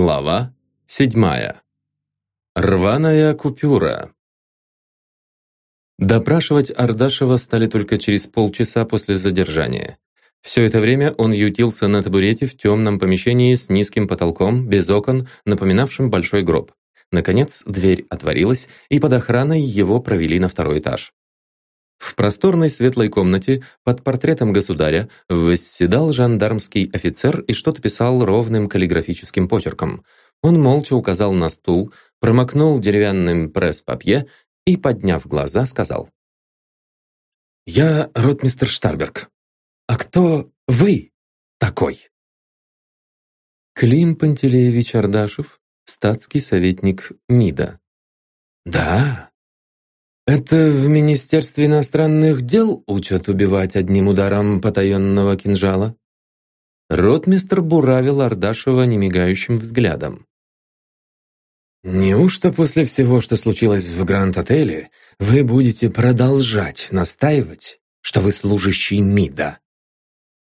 Глава седьмая. Рваная купюра. Допрашивать Ардашева стали только через полчаса после задержания. Все это время он ютился на табурете в темном помещении с низким потолком, без окон, напоминавшим большой гроб. Наконец, дверь отворилась, и под охраной его провели на второй этаж. В просторной светлой комнате под портретом государя восседал жандармский офицер и что-то писал ровным каллиграфическим почерком. Он молча указал на стул, промокнул деревянным пресс-папье и, подняв глаза, сказал. «Я ротмистер Штарберг. А кто вы такой?» Клим Пантелеевич Ардашев, статский советник МИДа. «Да, это в Министерстве иностранных дел учат убивать одним ударом потаенного кинжала? Ротмистр буравил Ардашева немигающим взглядом. «Неужто после всего, что случилось в Гранд-отеле, вы будете продолжать настаивать, что вы служащий МИДа?»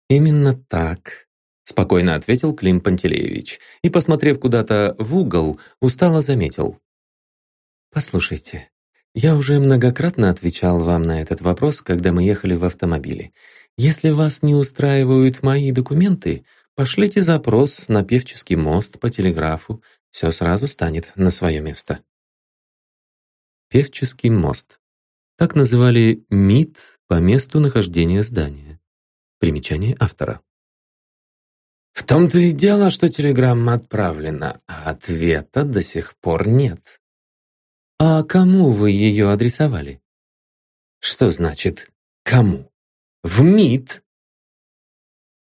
«Именно так», — спокойно ответил Клим Пантелеевич и, посмотрев куда-то в угол, устало заметил. «Послушайте, я уже многократно отвечал вам на этот вопрос, когда мы ехали в автомобиле. Если вас не устраивают мои документы, пошлите запрос на Певческий мост по телеграфу, все сразу станет на свое место. Певческий мост. Так называли МИД по месту нахождения здания. Примечание автора. В том-то и дело, что телеграмма отправлена, а ответа до сих пор нет. «А кому вы ее адресовали?» «Что значит «кому»?» «В МИД!»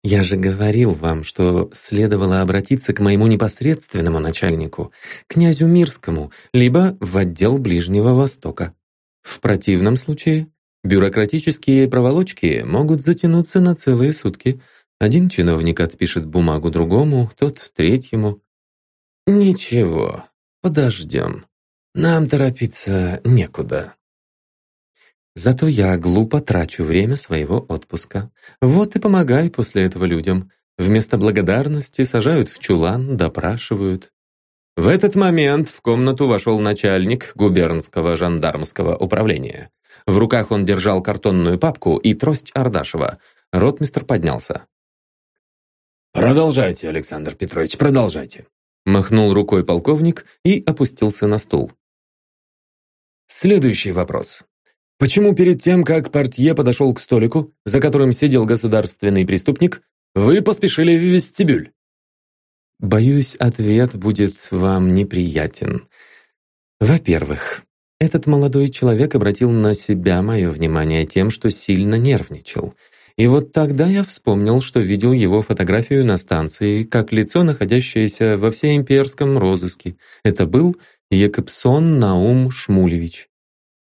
«Я же говорил вам, что следовало обратиться к моему непосредственному начальнику, князю Мирскому, либо в отдел Ближнего Востока. В противном случае бюрократические проволочки могут затянуться на целые сутки. Один чиновник отпишет бумагу другому, тот третьему». «Ничего, подождем», нам торопиться некуда. Зато я глупо трачу время своего отпуска. Вот и помогаю после этого людям. Вместо благодарности сажают в чулан, допрашивают. В этот момент в комнату вошел начальник губернского жандармского управления. В руках он держал картонную папку и трость Ардашева. Ротмистр поднялся. «Продолжайте, Александр Петрович, продолжайте», махнул рукой полковник и опустился на стул. Следующий вопрос. Почему перед тем, как портье подошел к столику, за которым сидел государственный преступник, вы поспешили в вестибюль? Боюсь, ответ будет вам неприятен. Во-первых, этот молодой человек обратил на себя мое внимание тем, что сильно нервничал. И вот тогда я вспомнил, что видел его фотографию на станции, как лицо, находящееся во всеимперском розыске. Это был Якобсон Наум Шмулевич.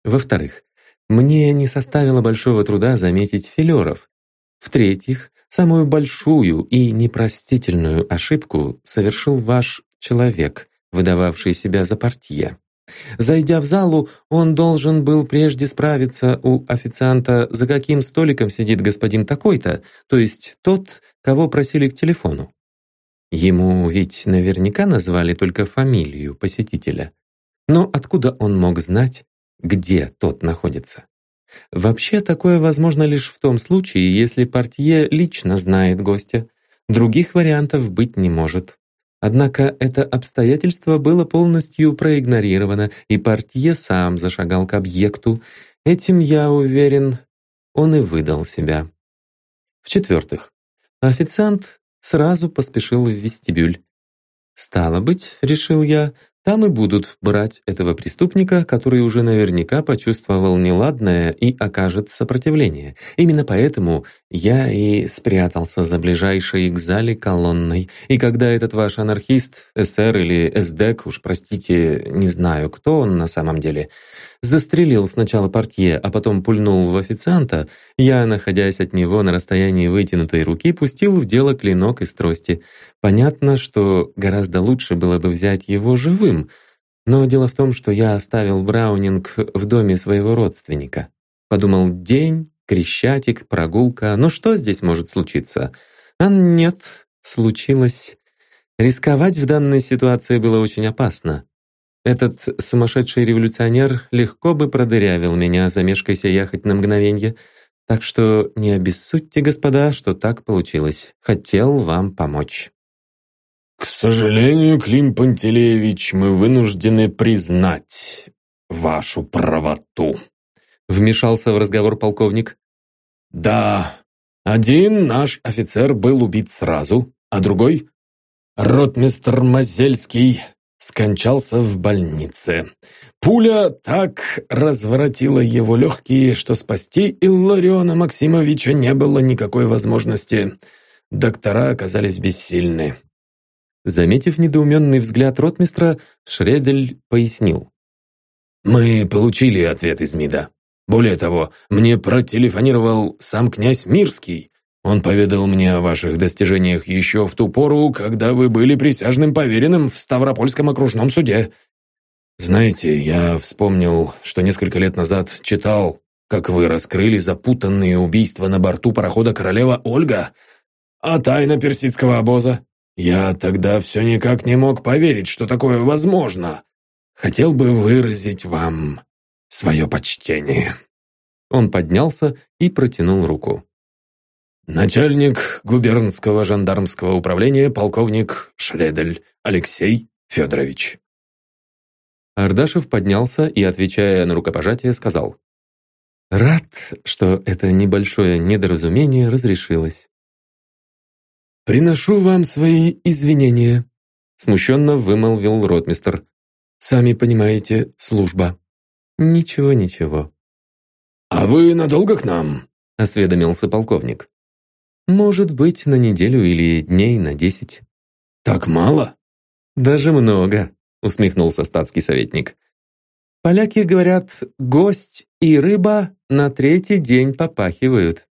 Во-вторых, мне не составило большого труда заметить филеров. В-третьих, самую большую и непростительную ошибку совершил ваш человек, выдававший себя за портье. Зайдя в залу, он должен был прежде справиться у официанта, за каким столиком сидит господин такой-то, то есть тот, кого просили к телефону. Ему ведь наверняка назвали только фамилию посетителя. Но откуда он мог знать, где тот находится? Вообще такое возможно лишь в том случае, если портье лично знает гостя. Других вариантов быть не может. Однако это обстоятельство было полностью проигнорировано, и портье сам зашагал к объекту. Этим, я уверен, он и выдал себя. В-четвертых, официант сразу поспешил в вестибюль. «Стало быть, — решил я, там и будут брать этого преступника, который уже наверняка почувствовал неладное и окажет сопротивление. Именно поэтому я и спрятался за ближайшей к зале колонной. И когда этот ваш анархист, СР или СДЭК, уж простите, не знаю, кто он на самом деле, застрелил сначала портье, а потом пульнул в официанта, я, находясь от него на расстоянии вытянутой руки, пустил в дело клинок из трости. Понятно, что гораздо лучше было бы взять его живым, но дело в том, что я оставил Браунинг в доме своего родственника. Подумал, день, крещатик, прогулка, ну что здесь может случиться? А нет, случилось. Рисковать в данной ситуации было очень опасно. Этот сумасшедший революционер легко бы продырявил меня, замешкайся я на мгновенье. Так что не обессудьте, господа, что так получилось. Хотел вам помочь. «К сожалению, Клим Пантелеевич, мы вынуждены признать вашу правоту», вмешался в разговор полковник. «Да, один наш офицер был убит сразу, а другой, ротмистр Мазельский, скончался в больнице. Пуля так разворотила его легкие, что спасти Иллариона Максимовича не было никакой возможности. Доктора оказались бессильны. Заметив недоуменный взгляд ротмистра, Шредель пояснил. «Мы получили ответ из МИДа. Более того, мне протелефонировал сам князь Мирский. Он поведал мне о ваших достижениях еще в ту пору, когда вы были присяжным поверенным в Ставропольском окружном суде. Знаете, я вспомнил, что несколько лет назад читал, как вы раскрыли запутанные убийства на борту парохода «Королева Ольга», а тайна персидского обоза. Я тогда все никак не мог поверить, что такое возможно. Хотел бы выразить вам свое почтение». Он поднялся и протянул руку. Начальник губернского жандармского управления полковник Шредель Алексей Федорович. Ардашев поднялся и, отвечая на рукопожатие, сказал «Рад, что это небольшое недоразумение разрешилось». «Приношу вам свои извинения», смущенно вымолвил ротмистр. «Сами понимаете, служба». «Ничего, ничего». «А вы надолго к нам?» осведомился полковник. Может быть, на неделю или дней на десять. Так мало? Даже много, усмехнулся статский советник. Поляки говорят, гость и рыба на третий день попахивают.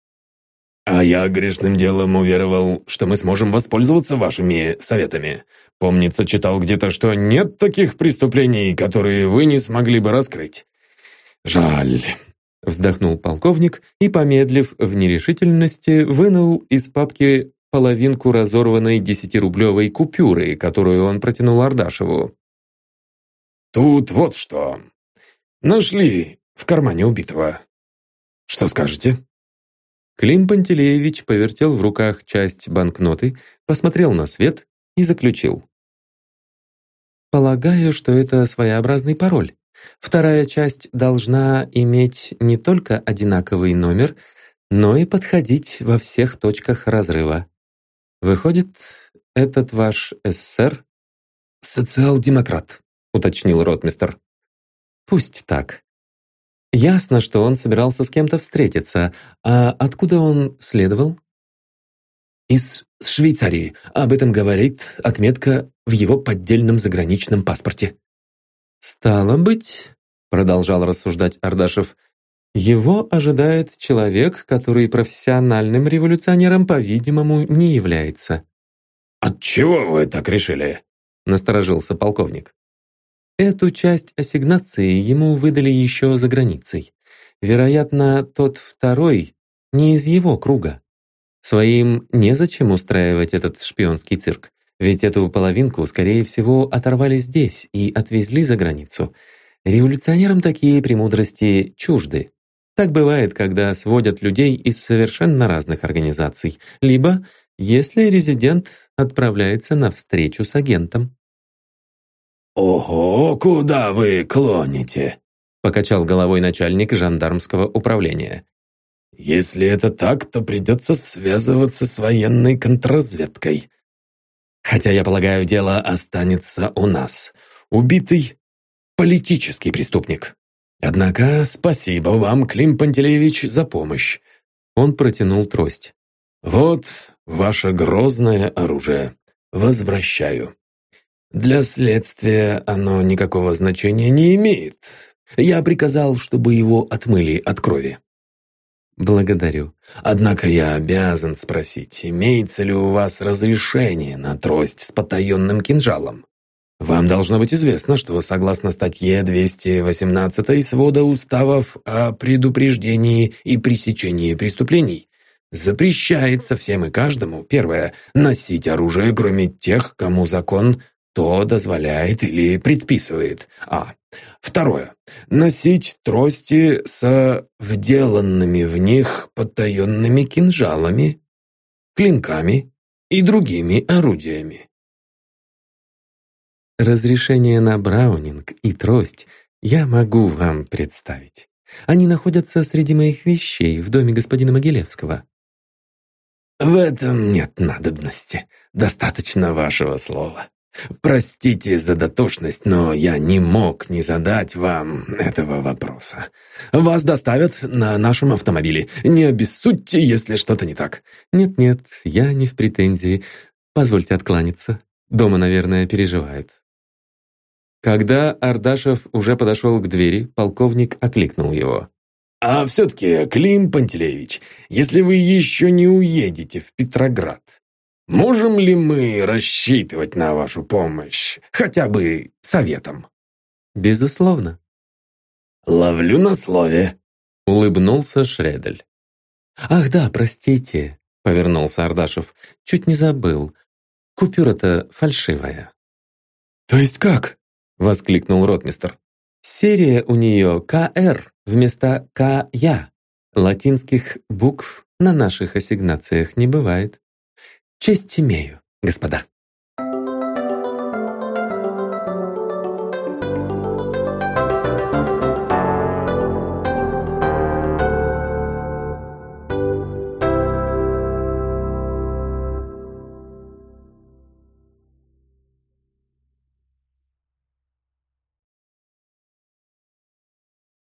А я грешным делом уверовал, что мы сможем воспользоваться вашими советами. Помнится, читал где-то, что нет таких преступлений, которые вы не смогли бы раскрыть. Жаль. Вздохнул полковник и, помедлив в нерешительности, вынул из папки половинку разорванной десятирублевой купюры, которую он протянул Ардашеву. «Тут вот что. Нашли в кармане убитого. Что скажете?» Клим Пантелеевич повертел в руках часть банкноты, посмотрел на свет и заключил. «Полагаю, что это своеобразный пароль. Вторая часть должна иметь не только одинаковый номер, но и подходить во всех точках разрыва. Выходит, этот ваш СССР? Социал-демократ, уточнил ротмистер. Пусть так. Ясно, что он собирался с кем-то встретиться. А откуда он следовал? Из Швейцарии. Об этом говорит отметка в его поддельном заграничном паспорте. «Стало быть», — продолжал рассуждать Ардашев, «его ожидает человек, который профессиональным революционером, по-видимому, не является». «Отчего вы так решили?» — насторожился полковник. Эту часть ассигнации ему выдали еще за границей. Вероятно, тот второй не из его круга. Своим незачем устраивать этот шпионский цирк. Ведь эту половинку, скорее всего, оторвали здесь и отвезли за границу. Революционерам такие премудрости чужды. Так бывает, когда сводят людей из совершенно разных организаций, либо если резидент отправляется на встречу с агентом. «Ого, куда вы клоните?» — покачал головой начальник жандармского управления. «Если это так, то придется связываться с военной контрразведкой. Хотя, я полагаю, дело останется у нас. Убитый – политический преступник. Однако спасибо вам, Клим Пантелеевич, за помощь. Он протянул трость. Вот ваше грозное оружие. Возвращаю. Для следствия оно никакого значения не имеет. Я приказал, чтобы его отмыли от крови. «Благодарю. Однако я обязан спросить, имеется ли у вас разрешение на трость с потаенным кинжалом? Вам должно быть известно, что согласно статье 218 свода уставов о предупреждении и пресечении преступлений, Запрещается всем и каждому, первое, носить оружие, кроме тех, кому закон то дозволяет или предписывает. А. Второе. Носить трости со вделанными в них потаенными кинжалами, клинками и другими орудиями. Разрешение на браунинг и трость я могу вам представить. Они находятся среди моих вещей в доме господина Могилевского. В этом нет надобности. Достаточно вашего слова. Простите за дотошность, но я не мог не задать вам этого вопроса. Вас доставят на нашем автомобиле. Не обессудьте, если что-то не так. Нет-нет, я не в претензии. Позвольте откланяться. Дома, наверное, переживают. Когда Ардашев уже подошел к двери, полковник окликнул его. «А все-таки, Клим Пантелеевич, если вы еще не уедете в Петроград, можем ли мы рассчитывать на вашу помощь, хотя бы советом?» «Безусловно». «Ловлю на слове», — улыбнулся Шредель. «Ах да, простите», — повернулся Ардашев. «Чуть не забыл. Купюра-то фальшивая». «То есть как?» — воскликнул ротмистр. «Серия у нее КР вместо КЯ. Латинских букв на наших ассигнациях не бывает. Честь имею, господа».